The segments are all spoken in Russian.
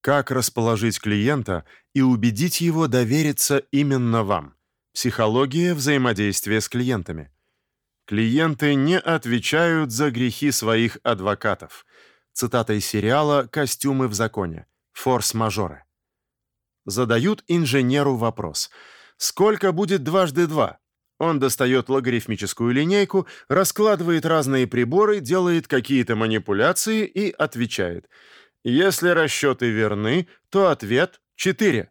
Как расположить клиента и убедить его довериться именно вам? Психология взаимодействия с клиентами. Клиенты не отвечают за грехи своих адвокатов. Цитата из сериала Костюмы в законе. Форс-мажоры. Задают инженеру вопрос: сколько будет дважды два? Он достает логарифмическую линейку, раскладывает разные приборы, делает какие-то манипуляции и отвечает: если расчеты верны, то ответ 4.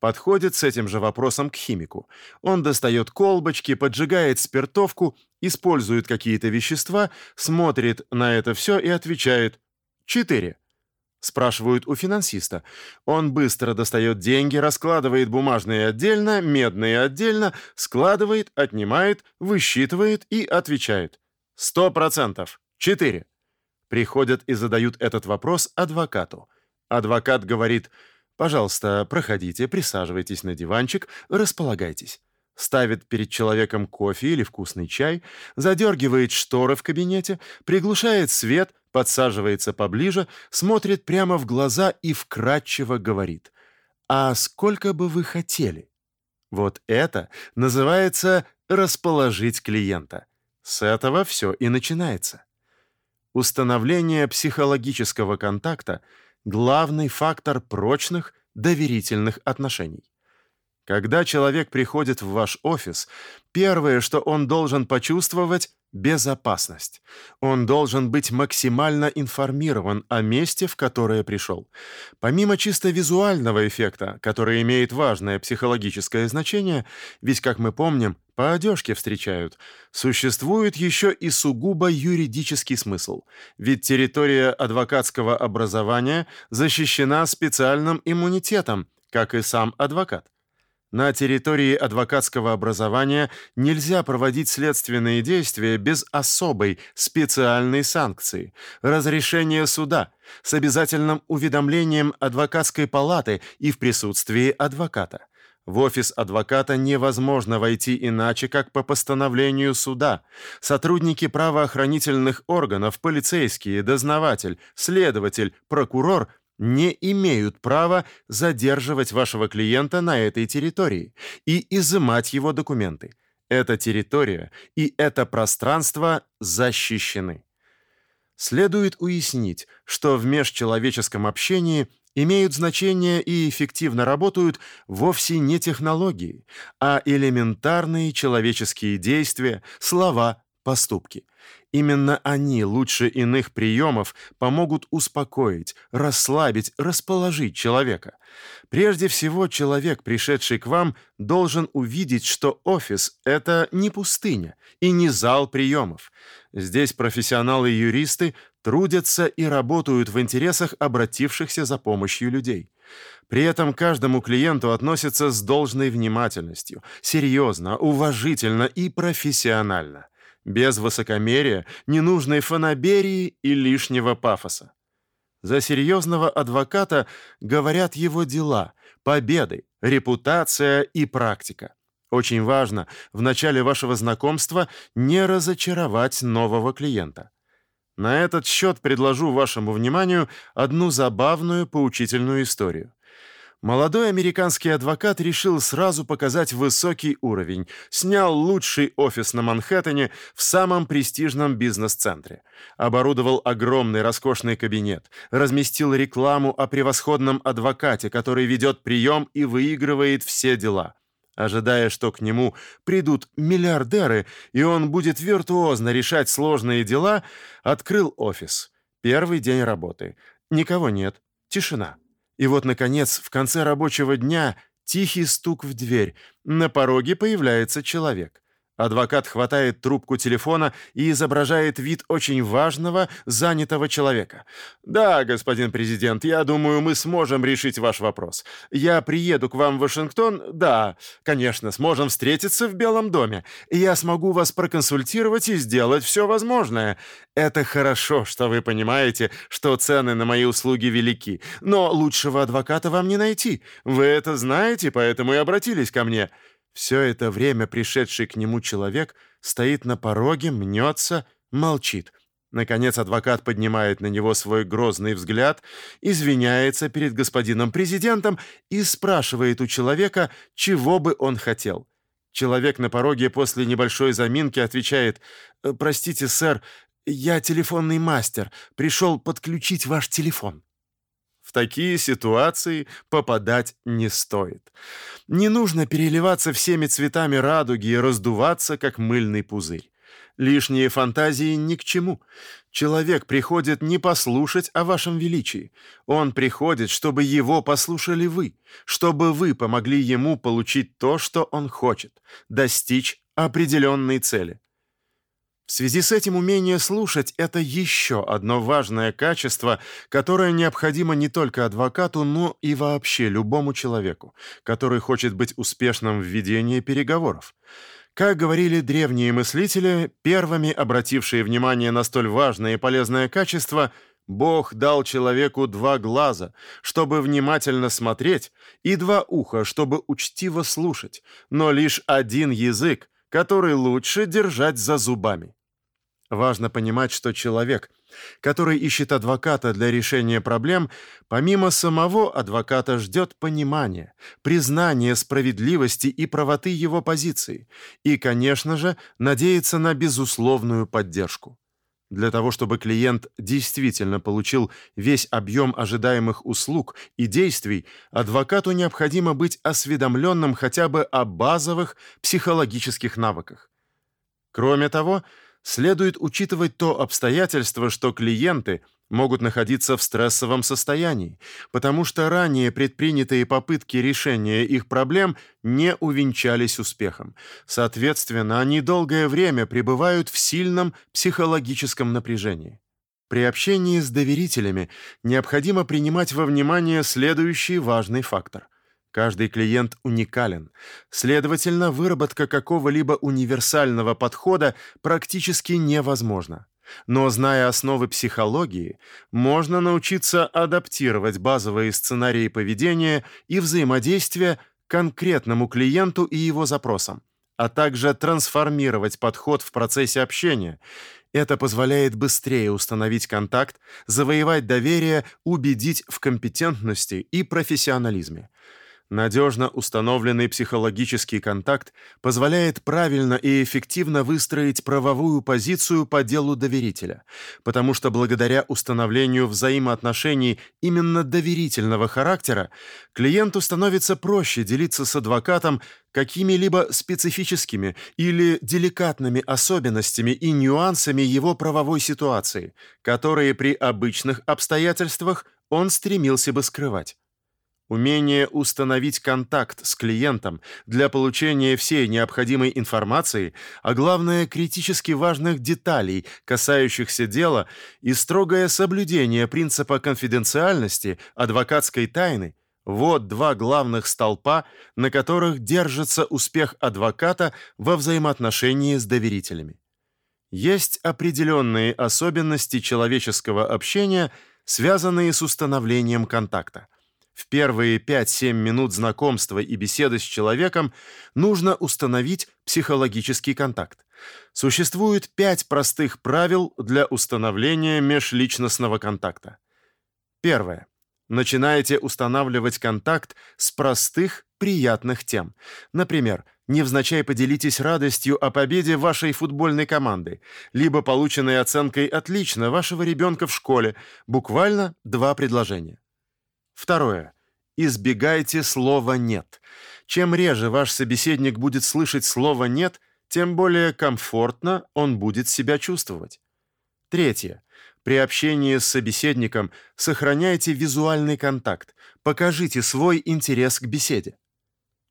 Подходит с этим же вопросом к химику. Он достает колбочки, поджигает спиртовку, использует какие-то вещества, смотрит на это все и отвечает 4. Спрашивают у финансиста. Он быстро достает деньги, раскладывает бумажные отдельно, медные отдельно, складывает, отнимает, высчитывает и отвечает. «Сто процентов. Четыре» приходят и задают этот вопрос адвокату. Адвокат говорит: "Пожалуйста, проходите, присаживайтесь на диванчик, располагайтесь". Ставит перед человеком кофе или вкусный чай, задергивает шторы в кабинете, приглушает свет, подсаживается поближе, смотрит прямо в глаза и вкратчиво говорит: "А сколько бы вы хотели?" Вот это называется расположить клиента. С этого все и начинается. Установление психологического контакта главный фактор прочных доверительных отношений. Когда человек приходит в ваш офис, первое, что он должен почувствовать безопасность. Он должен быть максимально информирован о месте, в которое пришел. Помимо чисто визуального эффекта, который имеет важное психологическое значение, ведь как мы помним, по одежке встречают, существует еще и сугубо юридический смысл. Ведь территория адвокатского образования защищена специальным иммунитетом, как и сам адвокат. На территории адвокатского образования нельзя проводить следственные действия без особой специальной санкции разрешения суда с обязательным уведомлением адвокатской палаты и в присутствии адвоката. В офис адвоката невозможно войти иначе, как по постановлению суда. Сотрудники правоохранительных органов, полицейские, дознаватель, следователь, прокурор не имеют права задерживать вашего клиента на этой территории и изымать его документы. Эта территория и это пространство защищены. Следует уяснить, что в межчеловеческом общении имеют значение и эффективно работают вовсе не технологии, а элементарные человеческие действия, слова, поступки. Именно они лучше иных приемов помогут успокоить, расслабить, расположить человека. Прежде всего, человек, пришедший к вам, должен увидеть, что офис это не пустыня и не зал приемов. Здесь профессионалы-юристы трудятся и работают в интересах обратившихся за помощью людей. При этом каждому клиенту относятся с должной внимательностью, серьезно, уважительно и профессионально без высокомерия, ненужной фанаберии и лишнего пафоса. За серьезного адвоката говорят его дела, победы, репутация и практика. Очень важно в начале вашего знакомства не разочаровать нового клиента. На этот счет предложу вашему вниманию одну забавную поучительную историю. Молодой американский адвокат решил сразу показать высокий уровень. Снял лучший офис на Манхэттене в самом престижном бизнес-центре. Оборудовал огромный роскошный кабинет, разместил рекламу о превосходном адвокате, который ведет прием и выигрывает все дела. Ожидая, что к нему придут миллиардеры, и он будет виртуозно решать сложные дела, открыл офис. Первый день работы. Никого нет. Тишина. И вот наконец, в конце рабочего дня тихий стук в дверь. На пороге появляется человек. Адвокат хватает трубку телефона и изображает вид очень важного, занятого человека. «Да, господин президент, я думаю, мы сможем решить ваш вопрос. Я приеду к вам в Вашингтон. Да, конечно, сможем встретиться в Белом доме. Я смогу вас проконсультировать и сделать все возможное. Это хорошо, что вы понимаете, что цены на мои услуги велики. Но лучшего адвоката вам не найти. Вы это знаете, поэтому и обратились ко мне». Все это время пришедший к нему человек стоит на пороге, мнется, молчит. Наконец адвокат поднимает на него свой грозный взгляд, извиняется перед господином президентом и спрашивает у человека, чего бы он хотел. Человек на пороге после небольшой заминки отвечает: «Э, "Простите, сэр, я телефонный мастер, пришел подключить ваш телефон". В такие ситуации попадать не стоит. Не нужно переливаться всеми цветами радуги и раздуваться как мыльный пузырь. Лишние фантазии ни к чему. Человек приходит не послушать о вашем величии. Он приходит, чтобы его послушали вы, чтобы вы помогли ему получить то, что он хочет, достичь определенной цели. В связи с этим умение слушать это еще одно важное качество, которое необходимо не только адвокату, но и вообще любому человеку, который хочет быть успешным в ведении переговоров. Как говорили древние мыслители, первыми обратившие внимание на столь важное и полезное качество, Бог дал человеку два глаза, чтобы внимательно смотреть, и два уха, чтобы учтиво слушать, но лишь один язык, который лучше держать за зубами. Важно понимать, что человек, который ищет адвоката для решения проблем, помимо самого адвоката ждет понимания, признания справедливости и правоты его позиции и, конечно же, надеется на безусловную поддержку. Для того, чтобы клиент действительно получил весь объем ожидаемых услуг и действий, адвокату необходимо быть осведомленным хотя бы о базовых психологических навыках. Кроме того, следует учитывать то обстоятельство, что клиенты могут находиться в стрессовом состоянии, потому что ранее предпринятые попытки решения их проблем не увенчались успехом. Соответственно, они долгое время пребывают в сильном психологическом напряжении. При общении с доверителями необходимо принимать во внимание следующий важный фактор – Каждый клиент уникален. Следовательно, выработка какого-либо универсального подхода практически невозможна. Но зная основы психологии, можно научиться адаптировать базовые сценарии поведения и взаимодействия к конкретному клиенту и его запросам, а также трансформировать подход в процессе общения. Это позволяет быстрее установить контакт, завоевать доверие, убедить в компетентности и профессионализме. Надежно установленный психологический контакт позволяет правильно и эффективно выстроить правовую позицию по делу доверителя, потому что благодаря установлению взаимоотношений именно доверительного характера клиенту становится проще делиться с адвокатом какими-либо специфическими или деликатными особенностями и нюансами его правовой ситуации, которые при обычных обстоятельствах он стремился бы скрывать. Умение установить контакт с клиентом для получения всей необходимой информации, а главное критически важных деталей, касающихся дела, и строгое соблюдение принципа конфиденциальности, адвокатской тайны вот два главных столпа, на которых держится успех адвоката во взаимоотношении с доверителями. Есть определенные особенности человеческого общения, связанные с установлением контакта. В первые 5-7 минут знакомства и беседы с человеком нужно установить психологический контакт. Существует пять простых правил для установления межличностного контакта. Первое. Начинайте устанавливать контакт с простых, приятных тем. Например, невзначай поделитесь радостью о победе вашей футбольной команды, либо полученной оценкой «отлично» вашего ребенка в школе, буквально два предложения. Второе. Избегайте слова «нет». Чем реже ваш собеседник будет слышать слово «нет», тем более комфортно он будет себя чувствовать. Третье. При общении с собеседником сохраняйте визуальный контакт, покажите свой интерес к беседе.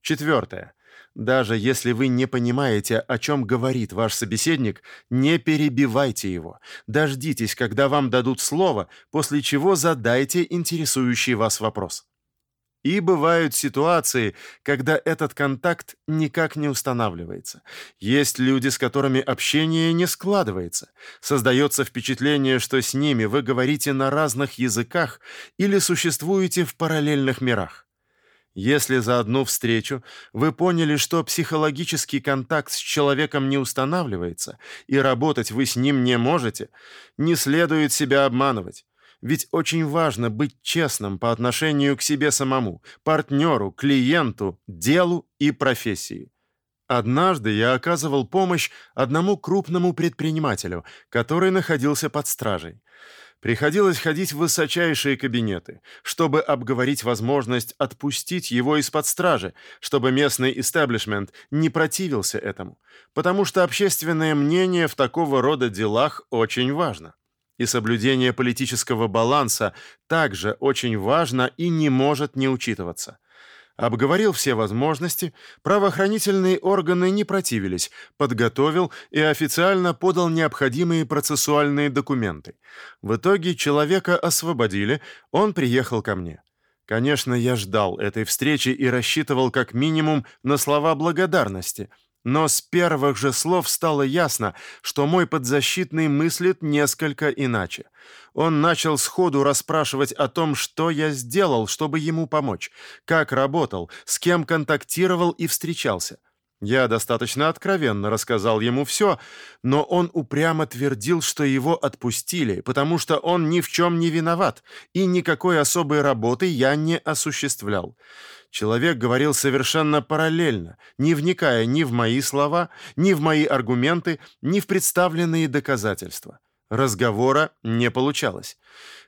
Четвертое. Даже если вы не понимаете, о чем говорит ваш собеседник, не перебивайте его. Дождитесь, когда вам дадут слово, после чего задайте интересующий вас вопрос. И бывают ситуации, когда этот контакт никак не устанавливается. Есть люди, с которыми общение не складывается. Создается впечатление, что с ними вы говорите на разных языках или существуете в параллельных мирах. Если за одну встречу вы поняли, что психологический контакт с человеком не устанавливается и работать вы с ним не можете, не следует себя обманывать. Ведь очень важно быть честным по отношению к себе самому, партнеру, клиенту, делу и профессии. Однажды я оказывал помощь одному крупному предпринимателю, который находился под стражей. Приходилось ходить в высочайшие кабинеты, чтобы обговорить возможность отпустить его из-под стражи, чтобы местный истеблишмент не противился этому, потому что общественное мнение в такого рода делах очень важно. И соблюдение политического баланса также очень важно и не может не учитываться обговорил все возможности, правоохранительные органы не противились, подготовил и официально подал необходимые процессуальные документы. В итоге человека освободили, он приехал ко мне. Конечно, я ждал этой встречи и рассчитывал как минимум на слова благодарности – но с первых же слов стало ясно, что мой подзащитный мыслит несколько иначе. Он начал сходу расспрашивать о том, что я сделал, чтобы ему помочь, как работал, с кем контактировал и встречался. Я достаточно откровенно рассказал ему все, но он упрямо твердил, что его отпустили, потому что он ни в чем не виноват, и никакой особой работы я не осуществлял. Человек говорил совершенно параллельно, не вникая ни в мои слова, ни в мои аргументы, ни в представленные доказательства. Разговора не получалось.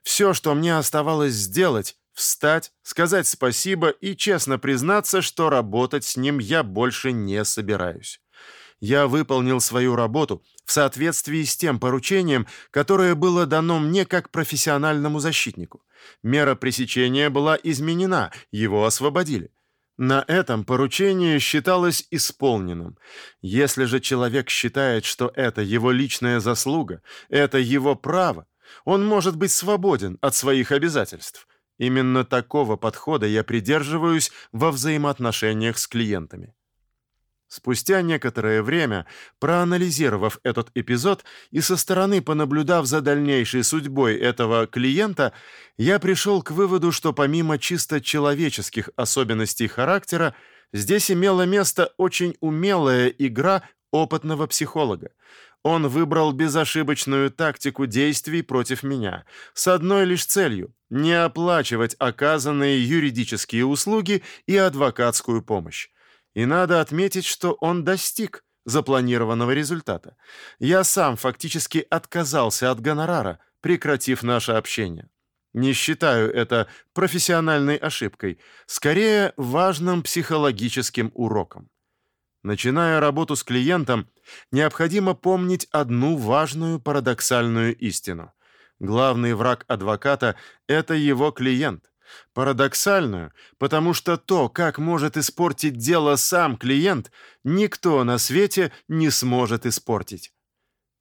Все, что мне оставалось сделать, встать, сказать спасибо и честно признаться, что работать с ним я больше не собираюсь. Я выполнил свою работу в соответствии с тем поручением, которое было дано мне как профессиональному защитнику. Мера пресечения была изменена, его освободили. На этом поручение считалось исполненным. Если же человек считает, что это его личная заслуга, это его право, он может быть свободен от своих обязательств. Именно такого подхода я придерживаюсь во взаимоотношениях с клиентами. Спустя некоторое время, проанализировав этот эпизод и со стороны понаблюдав за дальнейшей судьбой этого клиента, я пришел к выводу, что помимо чисто человеческих особенностей характера, здесь имела место очень умелая игра опытного психолога. Он выбрал безошибочную тактику действий против меня с одной лишь целью не оплачивать оказанные юридические услуги и адвокатскую помощь. И надо отметить, что он достиг запланированного результата. Я сам фактически отказался от гонорара, прекратив наше общение. Не считаю это профессиональной ошибкой, скорее важным психологическим уроком. Начиная работу с клиентом, необходимо помнить одну важную парадоксальную истину. Главный враг адвоката это его клиент. Парадоксальную, потому что то, как может испортить дело сам клиент, никто на свете не сможет испортить.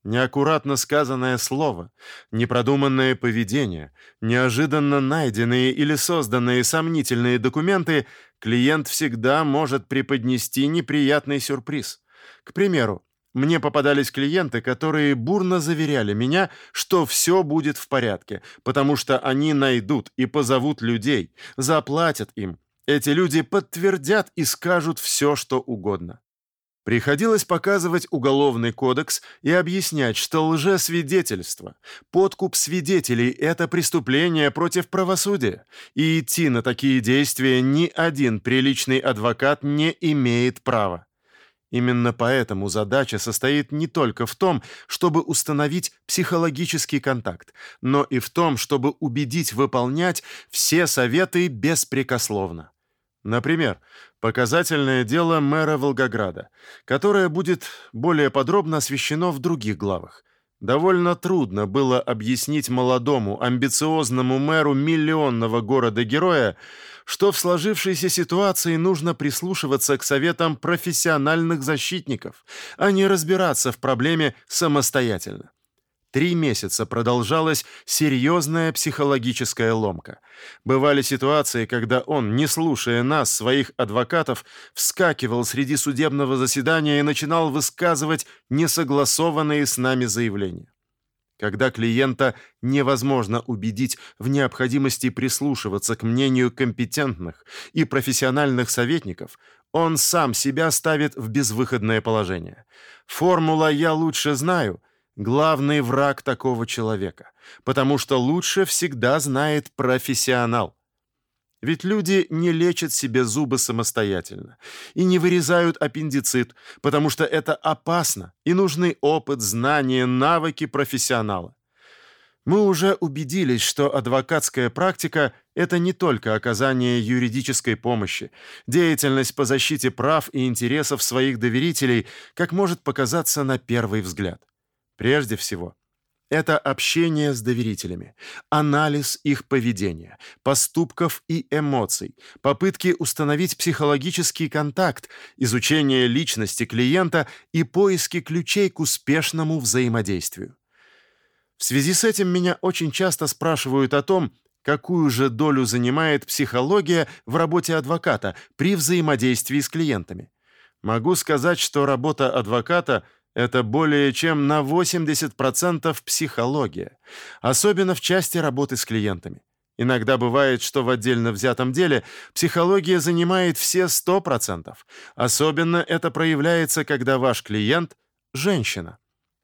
Неаккуратно сказанное слово, непродуманное поведение, неожиданно найденные или созданные сомнительные документы клиент всегда может преподнести неприятный сюрприз. К примеру, мне попадались клиенты, которые бурно заверяли меня, что все будет в порядке, потому что они найдут и позовут людей, заплатят им. Эти люди подтвердят и скажут все, что угодно. Приходилось показывать уголовный кодекс и объяснять, что лжесвидетельство, подкуп свидетелей – это преступление против правосудия, и идти на такие действия ни один приличный адвокат не имеет права. Именно поэтому задача состоит не только в том, чтобы установить психологический контакт, но и в том, чтобы убедить выполнять все советы беспрекословно. Например, показательное дело мэра Волгограда, которое будет более подробно освещено в других главах. Довольно трудно было объяснить молодому, амбициозному мэру миллионного города-героя, что в сложившейся ситуации нужно прислушиваться к советам профессиональных защитников, а не разбираться в проблеме самостоятельно. Три месяца продолжалась серьезная психологическая ломка. Бывали ситуации, когда он, не слушая нас, своих адвокатов, вскакивал среди судебного заседания и начинал высказывать несогласованные с нами заявления. Когда клиента невозможно убедить в необходимости прислушиваться к мнению компетентных и профессиональных советников, он сам себя ставит в безвыходное положение. Формула «я лучше знаю» — главный враг такого человека, потому что лучше всегда знает профессионал. Ведь люди не лечат себе зубы самостоятельно и не вырезают аппендицит, потому что это опасно и нужны опыт, знания, навыки профессионала. Мы уже убедились, что адвокатская практика – это не только оказание юридической помощи, деятельность по защите прав и интересов своих доверителей, как может показаться на первый взгляд. Прежде всего, это общение с доверителями, анализ их поведения, поступков и эмоций, попытки установить психологический контакт, изучение личности клиента и поиски ключей к успешному взаимодействию. В связи с этим меня очень часто спрашивают о том, какую же долю занимает психология в работе адвоката при взаимодействии с клиентами. Могу сказать, что работа адвоката – это более чем на 80% психология, особенно в части работы с клиентами. Иногда бывает, что в отдельно взятом деле психология занимает все 100%. Особенно это проявляется, когда ваш клиент – женщина.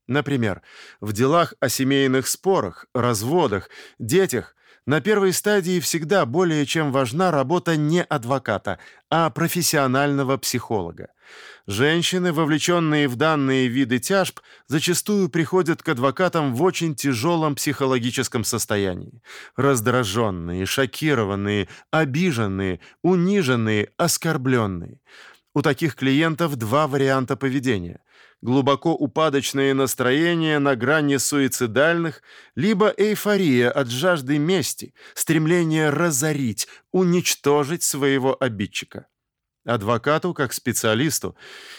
Например, в делах о семейных спорах, разводах, детях на первой стадии всегда более чем важна работа не адвоката, а профессионального психолога. Женщины, вовлеченные в данные виды тяжб, зачастую приходят к адвокатам в очень тяжелом психологическом состоянии. Раздраженные, шокированные, обиженные, униженные, оскорбленные. У таких клиентов два варианта поведения глубоко упадочное настроение на грани суицидальных, либо эйфория от жажды мести, стремление разорить, уничтожить своего обидчика. Адвокату, как специалисту,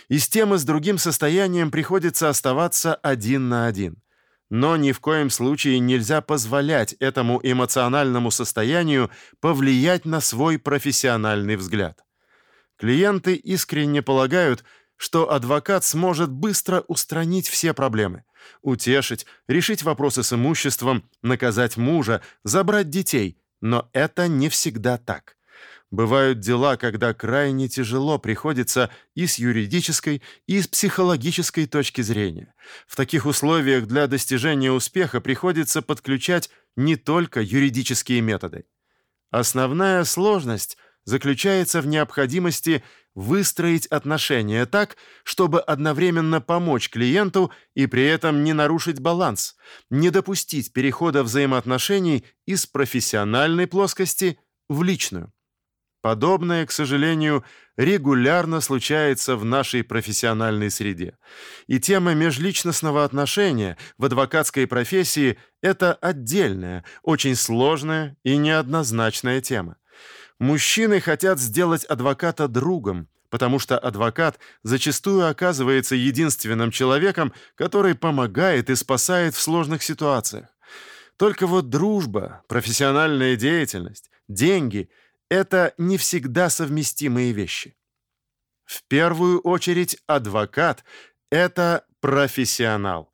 и с тем и с другим состоянием приходится оставаться один на один. Но ни в коем случае нельзя позволять этому эмоциональному состоянию повлиять на свой профессиональный взгляд. Клиенты искренне полагают, что адвокат сможет быстро устранить все проблемы, утешить, решить вопросы с имуществом, наказать мужа, забрать детей, но это не всегда так. Бывают дела, когда крайне тяжело приходится и с юридической, и с психологической точки зрения. В таких условиях для достижения успеха приходится подключать не только юридические методы. Основная сложность заключается в необходимости выстроить отношения так, чтобы одновременно помочь клиенту и при этом не нарушить баланс, не допустить перехода взаимоотношений из профессиональной плоскости в личную. Подобное, к сожалению, регулярно случается в нашей профессиональной среде. И тема межличностного отношения в адвокатской профессии – это отдельная, очень сложная и неоднозначная тема. Мужчины хотят сделать адвоката другом, потому что адвокат зачастую оказывается единственным человеком, который помогает и спасает в сложных ситуациях. Только вот дружба, профессиональная деятельность, деньги – это не всегда совместимые вещи. В первую очередь адвокат – это профессионал.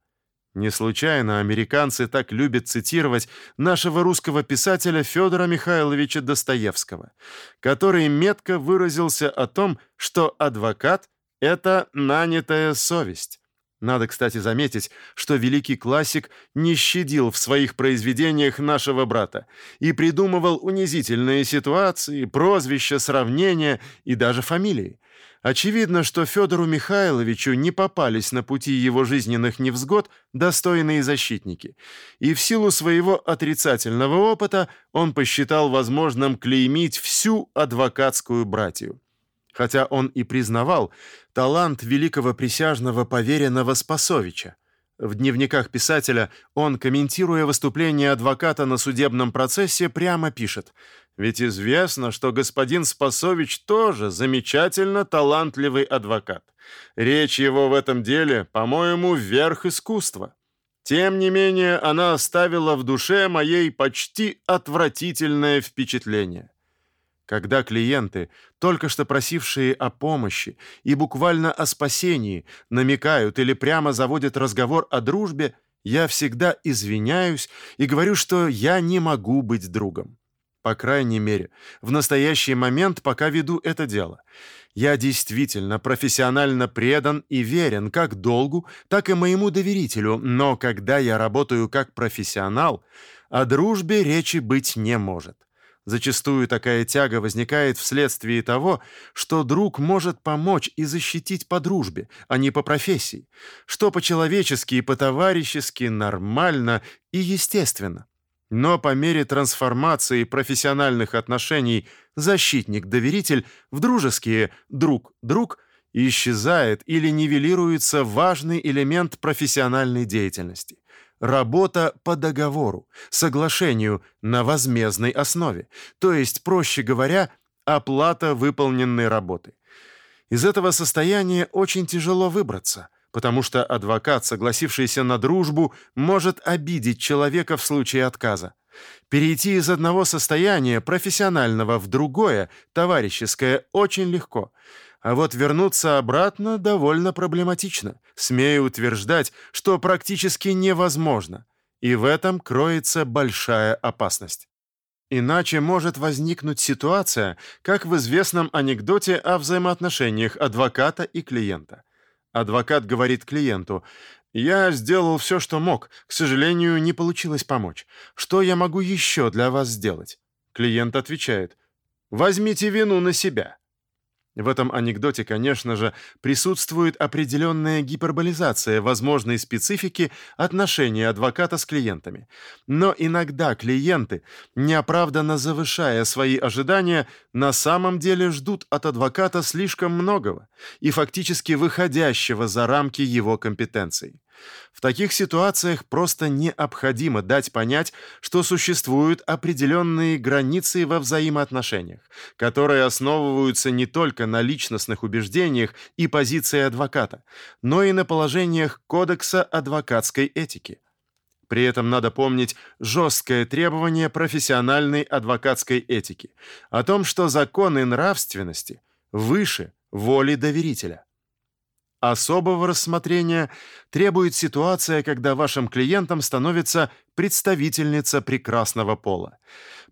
Не случайно американцы так любят цитировать нашего русского писателя Федора Михайловича Достоевского, который метко выразился о том, что адвокат — это нанятая совесть. Надо, кстати, заметить, что великий классик не щадил в своих произведениях нашего брата и придумывал унизительные ситуации, прозвища, сравнения и даже фамилии. Очевидно, что Федору Михайловичу не попались на пути его жизненных невзгод достойные защитники, и в силу своего отрицательного опыта он посчитал возможным клеймить всю адвокатскую братью. Хотя он и признавал талант великого присяжного поверенного Спасовича, в дневниках писателя он, комментируя выступление адвоката на судебном процессе, прямо пишет «Ведь известно, что господин Спасович тоже замечательно талантливый адвокат. Речь его в этом деле, по-моему, верх искусства. Тем не менее, она оставила в душе моей почти отвратительное впечатление. Когда клиенты, только что просившие о помощи и буквально о спасении, намекают или прямо заводят разговор о дружбе, я всегда извиняюсь и говорю, что я не могу быть другом. По крайней мере, в настоящий момент, пока веду это дело. Я действительно профессионально предан и верен как долгу, так и моему доверителю, но когда я работаю как профессионал, о дружбе речи быть не может. Зачастую такая тяга возникает вследствие того, что друг может помочь и защитить по дружбе, а не по профессии, что по-человечески и по-товарищески нормально и естественно. Но по мере трансформации профессиональных отношений защитник-доверитель в дружеские друг-друг исчезает или нивелируется важный элемент профессиональной деятельности работа по договору, соглашению на возмездной основе, то есть, проще говоря, оплата выполненной работы. Из этого состояния очень тяжело выбраться – потому что адвокат, согласившийся на дружбу, может обидеть человека в случае отказа. Перейти из одного состояния профессионального в другое, товарищеское, очень легко. А вот вернуться обратно довольно проблематично. Смею утверждать, что практически невозможно. И в этом кроется большая опасность. Иначе может возникнуть ситуация, как в известном анекдоте о взаимоотношениях адвоката и клиента – Адвокат говорит клиенту: "Я сделал все, что мог. К сожалению, не получилось помочь. Что я могу еще для вас сделать?" Клиент отвечает: "Возьмите вину на себя". В этом анекдоте, конечно же, присутствует определенная гиперболизация возможной специфики отношения адвоката с клиентами. Но иногда клиенты, неоправданно завышая свои ожидания, на самом деле ждут от адвоката слишком многого и фактически выходящего за рамки его компетенций. В таких ситуациях просто необходимо дать понять, что существуют определенные границы во взаимоотношениях, которые основываются не только на личностных убеждениях и позиции адвоката, но и на положениях Кодекса адвокатской этики. При этом надо помнить жесткое требование профессиональной адвокатской этики о том, что законы нравственности выше воли доверителя. Особого рассмотрения требует ситуация, когда вашим клиентом становится представительница прекрасного пола.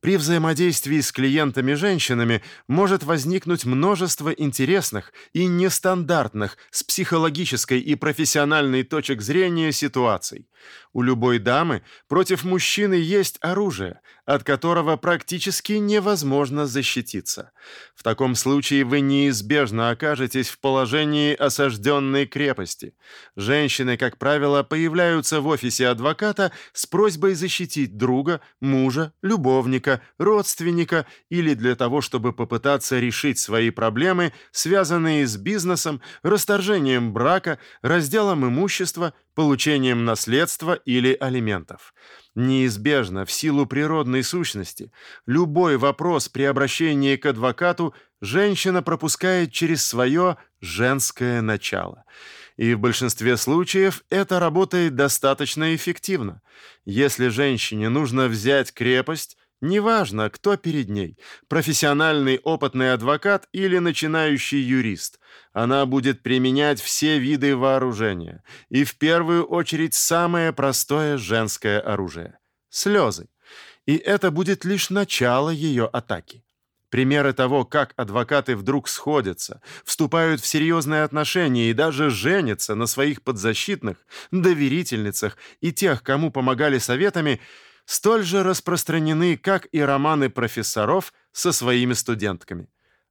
При взаимодействии с клиентами-женщинами может возникнуть множество интересных и нестандартных с психологической и профессиональной точек зрения ситуаций. У любой дамы против мужчины есть оружие, от которого практически невозможно защититься. В таком случае вы неизбежно окажетесь в положении осажденной крепости. Женщины, как правило, появляются в офисе адвоката с просьбой защитить друга, мужа, любовника, родственника или для того, чтобы попытаться решить свои проблемы, связанные с бизнесом, расторжением брака, разделом имущества, получением наследства или алиментов. Неизбежно, в силу природной сущности, любой вопрос при обращении к адвокату женщина пропускает через свое женское начало – и в большинстве случаев это работает достаточно эффективно. Если женщине нужно взять крепость, Неважно, кто перед ней – профессиональный опытный адвокат или начинающий юрист. Она будет применять все виды вооружения. И в первую очередь самое простое женское оружие – слезы. И это будет лишь начало ее атаки. Примеры того, как адвокаты вдруг сходятся, вступают в серьезные отношения и даже женятся на своих подзащитных, доверительницах и тех, кому помогали советами – столь же распространены, как и романы профессоров со своими студентками.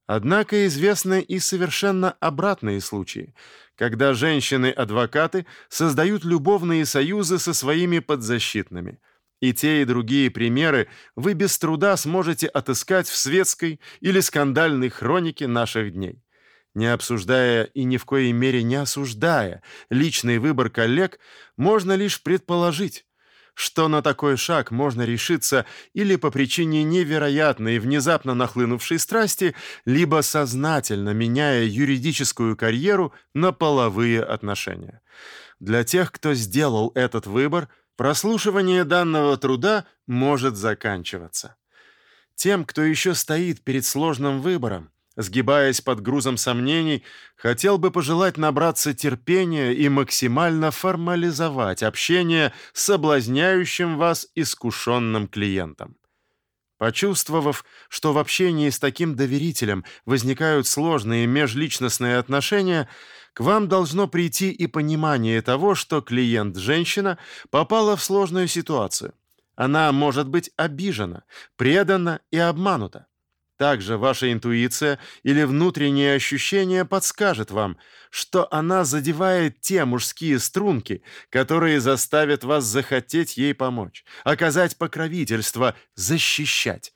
Однако известны и совершенно обратные случаи, когда женщины-адвокаты создают любовные союзы со своими подзащитными. И те, и другие примеры вы без труда сможете отыскать в светской или скандальной хронике наших дней. Не обсуждая и ни в коей мере не осуждая личный выбор коллег, можно лишь предположить, что на такой шаг можно решиться или по причине невероятной внезапно нахлынувшей страсти, либо сознательно меняя юридическую карьеру на половые отношения. Для тех, кто сделал этот выбор, прослушивание данного труда может заканчиваться. Тем, кто еще стоит перед сложным выбором, сгибаясь под грузом сомнений, хотел бы пожелать набраться терпения и максимально формализовать общение с соблазняющим вас искушенным клиентом. Почувствовав, что в общении с таким доверителем возникают сложные межличностные отношения, к вам должно прийти и понимание того, что клиент-женщина попала в сложную ситуацию. Она может быть обижена, предана и обманута. Также ваша интуиция или внутреннее ощущение подскажет вам, что она задевает те мужские струнки, которые заставят вас захотеть ей помочь, оказать покровительство, защищать.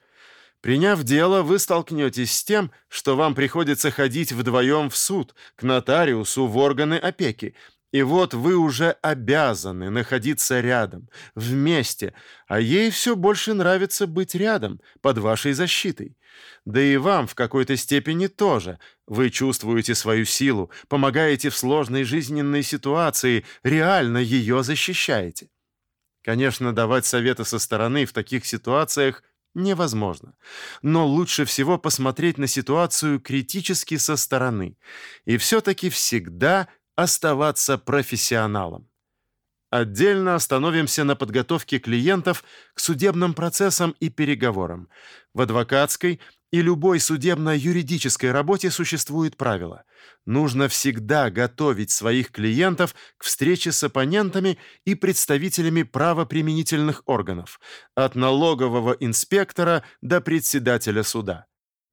Приняв дело, вы столкнетесь с тем, что вам приходится ходить вдвоем в суд, к нотариусу, в органы опеки, и вот вы уже обязаны находиться рядом, вместе, а ей все больше нравится быть рядом, под вашей защитой. Да и вам в какой-то степени тоже. Вы чувствуете свою силу, помогаете в сложной жизненной ситуации, реально ее защищаете. Конечно, давать советы со стороны в таких ситуациях невозможно. Но лучше всего посмотреть на ситуацию критически со стороны. И все-таки всегда оставаться профессионалом. Отдельно остановимся на подготовке клиентов к судебным процессам и переговорам. В адвокатской и любой судебно-юридической работе существует правило. Нужно всегда готовить своих клиентов к встрече с оппонентами и представителями правоприменительных органов, от налогового инспектора до председателя суда.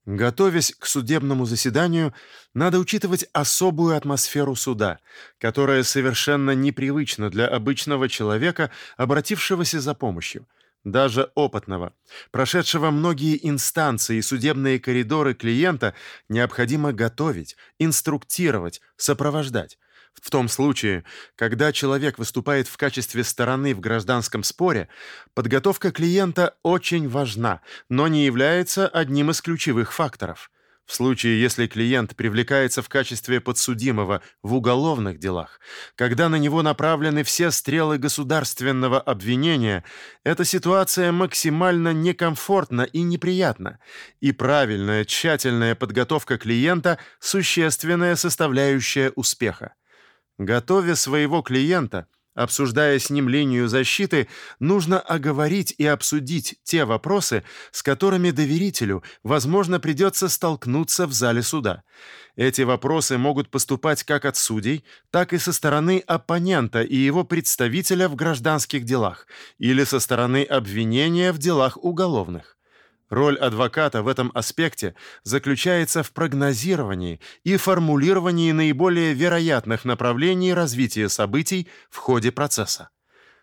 Готовясь к судебному заседанию, надо учитывать особую атмосферу суда, которая совершенно непривычна для обычного человека, обратившегося за помощью, даже опытного, прошедшего многие инстанции и судебные коридоры клиента, необходимо готовить, инструктировать, сопровождать. В том случае, когда человек выступает в качестве стороны в гражданском споре, подготовка клиента очень важна, но не является одним из ключевых факторов. В случае, если клиент привлекается в качестве подсудимого в уголовных делах, когда на него направлены все стрелы государственного обвинения, эта ситуация максимально некомфортна и неприятна, и правильная, тщательная подготовка клиента существенная составляющая успеха. Готовя своего клиента, обсуждая с ним линию защиты, нужно оговорить и обсудить те вопросы, с которыми доверителю, возможно, придется столкнуться в зале суда. Эти вопросы могут поступать как от судей, так и со стороны оппонента и его представителя в гражданских делах или со стороны обвинения в делах уголовных. Роль адвоката в этом аспекте заключается в прогнозировании и формулировании наиболее вероятных направлений развития событий в ходе процесса.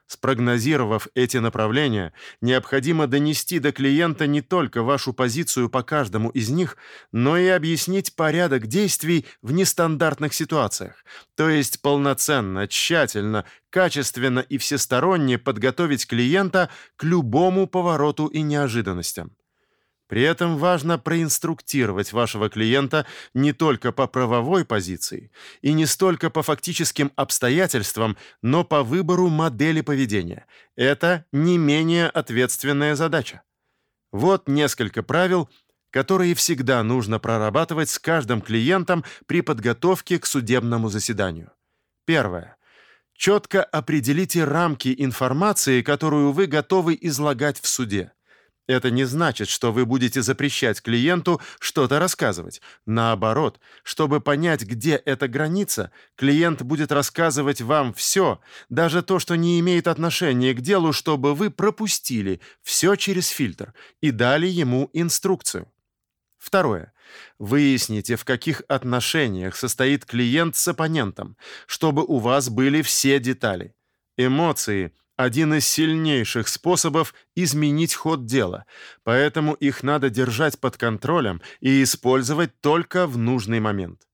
Спрогнозировав эти направления, необходимо донести до клиента не только вашу позицию по каждому из них, но и объяснить порядок действий в нестандартных ситуациях, то есть полноценно, тщательно, качественно и всесторонне подготовить клиента к любому повороту и неожиданностям. При этом важно проинструктировать вашего клиента не только по правовой позиции и не столько по фактическим обстоятельствам, но по выбору модели поведения. Это не менее ответственная задача. Вот несколько правил, которые всегда нужно прорабатывать с каждым клиентом при подготовке к судебному заседанию. Первое. Четко определите рамки информации, которую вы готовы излагать в суде. Это не значит, что вы будете запрещать клиенту что-то рассказывать. Наоборот, чтобы понять, где эта граница, клиент будет рассказывать вам все, даже то, что не имеет отношения к делу, чтобы вы пропустили все через фильтр и дали ему инструкцию. Второе. Выясните, в каких отношениях состоит клиент с оппонентом, чтобы у вас были все детали. Эмоции один из сильнейших способов изменить ход дела, поэтому их надо держать под контролем и использовать только в нужный момент.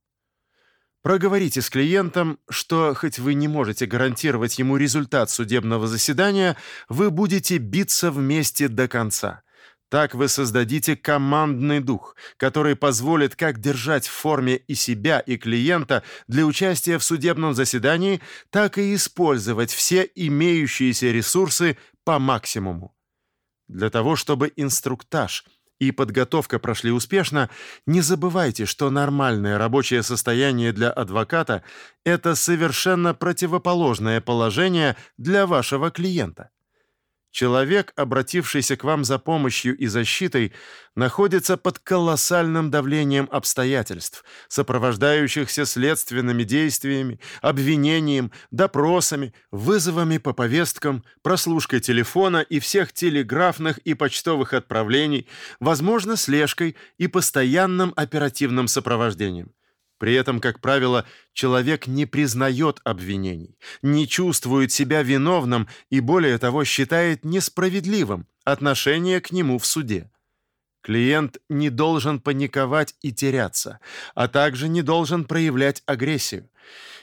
Проговорите с клиентом, что хоть вы не можете гарантировать ему результат судебного заседания, вы будете биться вместе до конца. Так вы создадите командный дух, который позволит как держать в форме и себя, и клиента для участия в судебном заседании, так и использовать все имеющиеся ресурсы по максимуму. Для того, чтобы инструктаж и подготовка прошли успешно, не забывайте, что нормальное рабочее состояние для адвоката это совершенно противоположное положение для вашего клиента. Человек, обратившийся к вам за помощью и защитой, находится под колоссальным давлением обстоятельств, сопровождающихся следственными действиями, обвинением, допросами, вызовами по повесткам, прослушкой телефона и всех телеграфных и почтовых отправлений, возможно, слежкой и постоянным оперативным сопровождением. При этом, как правило, человек не признает обвинений, не чувствует себя виновным и более того считает несправедливым отношение к нему в суде. Клиент не должен паниковать и теряться, а также не должен проявлять агрессию.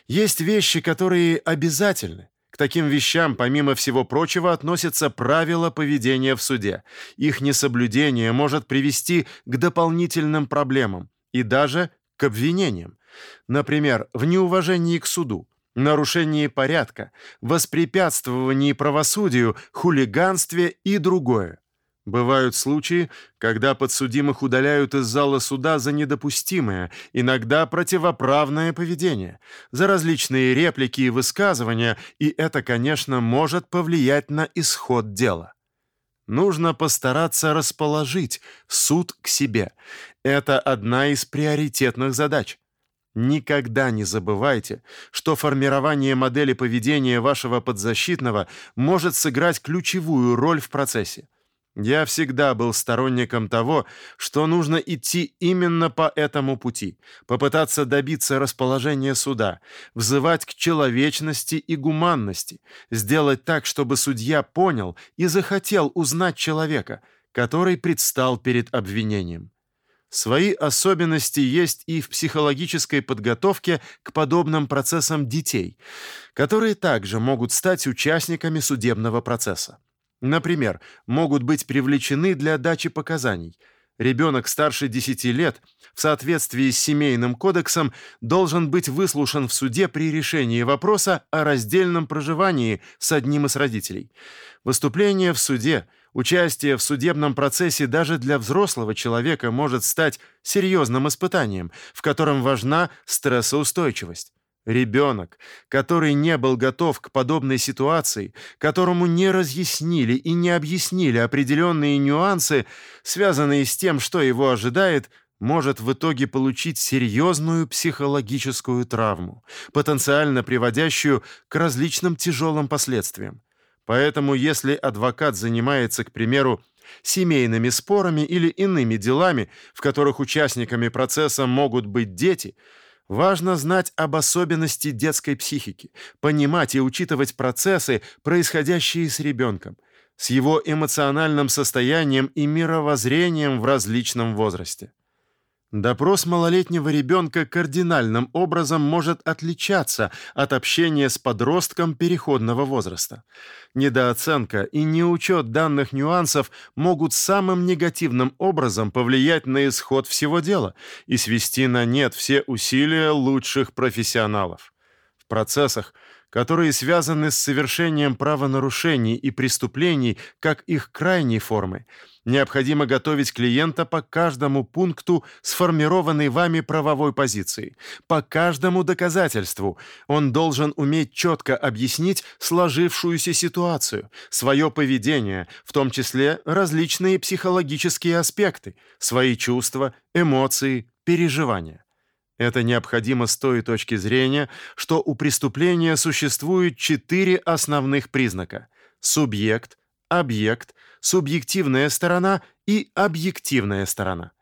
Есть вещи, которые обязательны. К таким вещам, помимо всего прочего, относятся правила поведения в суде. Их несоблюдение может привести к дополнительным проблемам и даже обвинениям. Например, в неуважении к суду, нарушении порядка, воспрепятствовании правосудию, хулиганстве и другое. Бывают случаи, когда подсудимых удаляют из зала суда за недопустимое, иногда противоправное поведение, за различные реплики и высказывания, и это, конечно, может повлиять на исход дела. Нужно постараться расположить суд к себе. Это одна из приоритетных задач. Никогда не забывайте, что формирование модели поведения вашего подзащитного может сыграть ключевую роль в процессе. Я всегда был сторонником того, что нужно идти именно по этому пути, попытаться добиться расположения суда, взывать к человечности и гуманности, сделать так, чтобы судья понял и захотел узнать человека, который предстал перед обвинением. Свои особенности есть и в психологической подготовке к подобным процессам детей, которые также могут стать участниками судебного процесса. Например, могут быть привлечены для дачи показаний. Ребенок старше 10 лет в соответствии с семейным кодексом должен быть выслушан в суде при решении вопроса о раздельном проживании с одним из родителей. Выступление в суде, участие в судебном процессе даже для взрослого человека может стать серьезным испытанием, в котором важна стрессоустойчивость. Ребенок, который не был готов к подобной ситуации, которому не разъяснили и не объяснили определенные нюансы, связанные с тем, что его ожидает, может в итоге получить серьезную психологическую травму, потенциально приводящую к различным тяжелым последствиям. Поэтому если адвокат занимается, к примеру, семейными спорами или иными делами, в которых участниками процесса могут быть дети – Важно знать об особенности детской психики, понимать и учитывать процессы, происходящие с ребенком, с его эмоциональным состоянием и мировоззрением в различном возрасте. Допрос малолетнего ребенка кардинальным образом может отличаться от общения с подростком переходного возраста. Недооценка и неучет данных нюансов могут самым негативным образом повлиять на исход всего дела и свести на нет все усилия лучших профессионалов. В процессах, которые связаны с совершением правонарушений и преступлений как их крайней формы, необходимо готовить клиента по каждому пункту сформированной вами правовой позиции, по каждому доказательству. Он должен уметь четко объяснить сложившуюся ситуацию, свое поведение, в том числе различные психологические аспекты, свои чувства, эмоции, переживания. Это необходимо с той точки зрения, что у преступления существует четыре основных признака: субъект, объект, субъективная сторона и объективная сторона.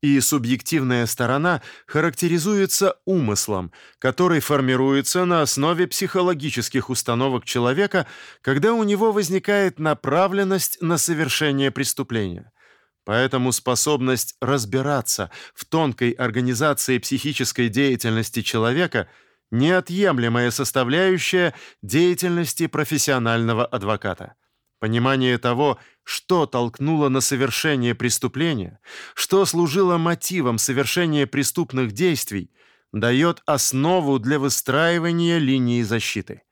И субъективная сторона характеризуется умыслом, который формируется на основе психологических установок человека, когда у него возникает направленность на совершение преступления. Поэтому способность разбираться в тонкой организации психической деятельности человека неотъемлемая составляющая деятельности профессионального адвоката. Понимание того, что толкнуло на совершение преступления, что служило мотивом совершения преступных действий, дает основу для выстраивания линии защиты.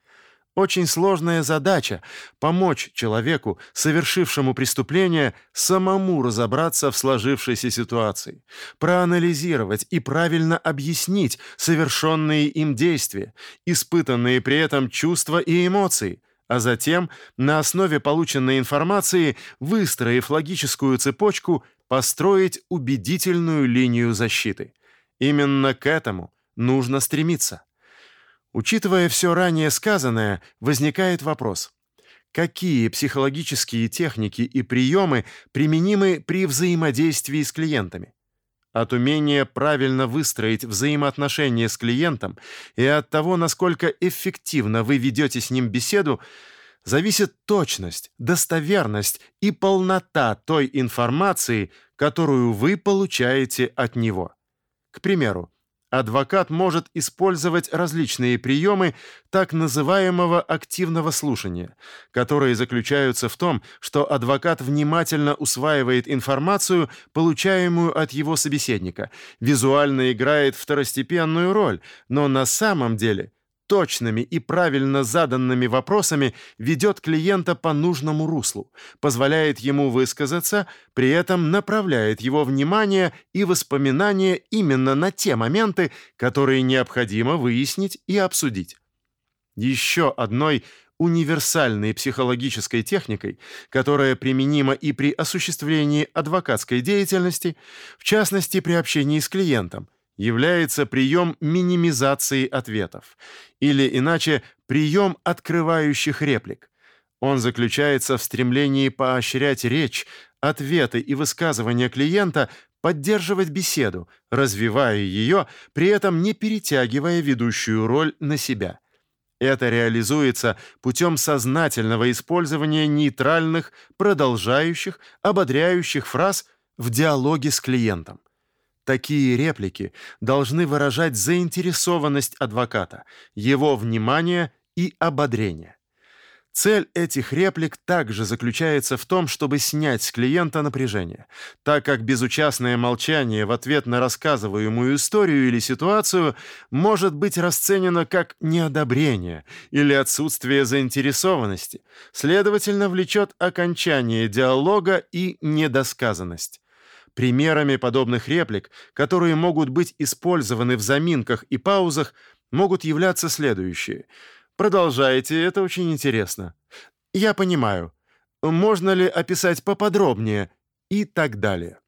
Очень сложная задача помочь человеку, совершившему преступление, самому разобраться в сложившейся ситуации, проанализировать и правильно объяснить совершенные им действия, испытанные при этом чувства и эмоции, а затем на основе полученной информации, выстроив логическую цепочку, построить убедительную линию защиты. Именно к этому нужно стремиться. Учитывая все ранее сказанное, возникает вопрос: какие психологические техники и приемы применимы при взаимодействии с клиентами? От умения правильно выстроить взаимоотношения с клиентом и от того, насколько эффективно вы ведете с ним беседу, зависит точность, достоверность и полнота той информации, которую вы получаете от него. К примеру, адвокат может использовать различные приемы так называемого активного слушания, которые заключаются в том, что адвокат внимательно усваивает информацию, получаемую от его собеседника, визуально играет второстепенную роль, но на самом деле – точными и правильно заданными вопросами ведет клиента по нужному руслу, позволяет ему высказаться, при этом направляет его внимание и воспоминания именно на те моменты, которые необходимо выяснить и обсудить. Еще одной универсальной психологической техникой, которая применима и при осуществлении адвокатской деятельности, в частности при общении с клиентом, является прием минимизации ответов, или иначе прием открывающих реплик. Он заключается в стремлении поощрять речь, ответы и высказывания клиента, поддерживать беседу, развивая ее, при этом не перетягивая ведущую роль на себя. Это реализуется путем сознательного использования нейтральных, продолжающих, ободряющих фраз в диалоге с клиентом. Такие реплики должны выражать заинтересованность адвоката, его внимание и ободрение. Цель этих реплик также заключается в том, чтобы снять с клиента напряжение, так как безучастное молчание в ответ на рассказываемую историю или ситуацию может быть расценено как неодобрение или отсутствие заинтересованности, следовательно, влечет окончание диалога и недосказанность. Примерами подобных реплик, которые могут быть использованы в заминках и паузах, могут являться следующие. Продолжайте, это очень интересно. Я понимаю. Можно ли описать поподробнее и так далее.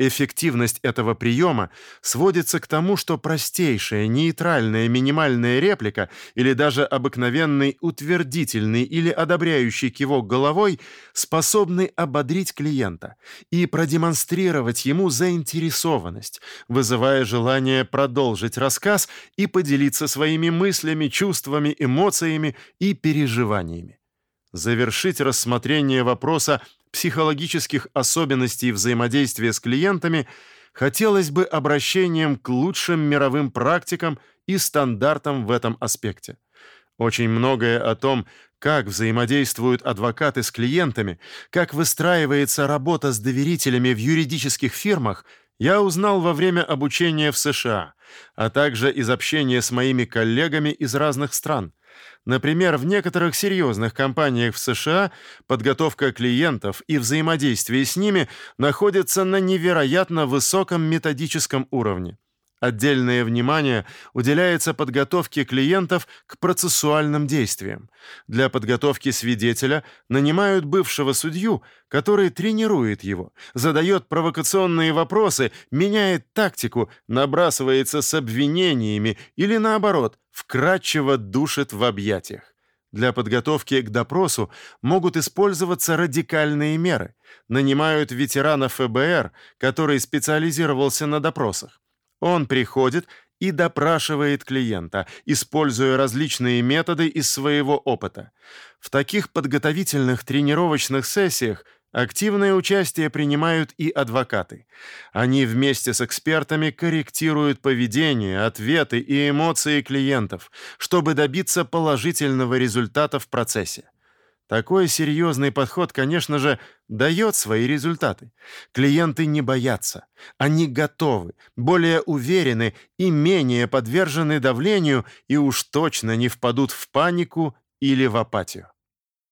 Эффективность этого приема сводится к тому, что простейшая нейтральная минимальная реплика или даже обыкновенный утвердительный или одобряющий кивок головой способны ободрить клиента и продемонстрировать ему заинтересованность, вызывая желание продолжить рассказ и поделиться своими мыслями, чувствами, эмоциями и переживаниями. Завершить рассмотрение вопроса психологических особенностей взаимодействия с клиентами хотелось бы обращением к лучшим мировым практикам и стандартам в этом аспекте. Очень многое о том, как взаимодействуют адвокаты с клиентами, как выстраивается работа с доверителями в юридических фирмах, я узнал во время обучения в США, а также из общения с моими коллегами из разных стран. Например, в некоторых серьезных компаниях в США подготовка клиентов и взаимодействие с ними находятся на невероятно высоком методическом уровне. Отдельное внимание уделяется подготовке клиентов к процессуальным действиям. Для подготовки свидетеля нанимают бывшего судью, который тренирует его, задает провокационные вопросы, меняет тактику, набрасывается с обвинениями или наоборот, вкратчиво душит в объятиях. Для подготовки к допросу могут использоваться радикальные меры. Нанимают ветерана ФБР, который специализировался на допросах. Он приходит и допрашивает клиента, используя различные методы из своего опыта. В таких подготовительных тренировочных сессиях активное участие принимают и адвокаты. Они вместе с экспертами корректируют поведение, ответы и эмоции клиентов, чтобы добиться положительного результата в процессе. Такой серьезный подход, конечно же, дает свои результаты. Клиенты не боятся, они готовы, более уверены и менее подвержены давлению и уж точно не впадут в панику или в апатию.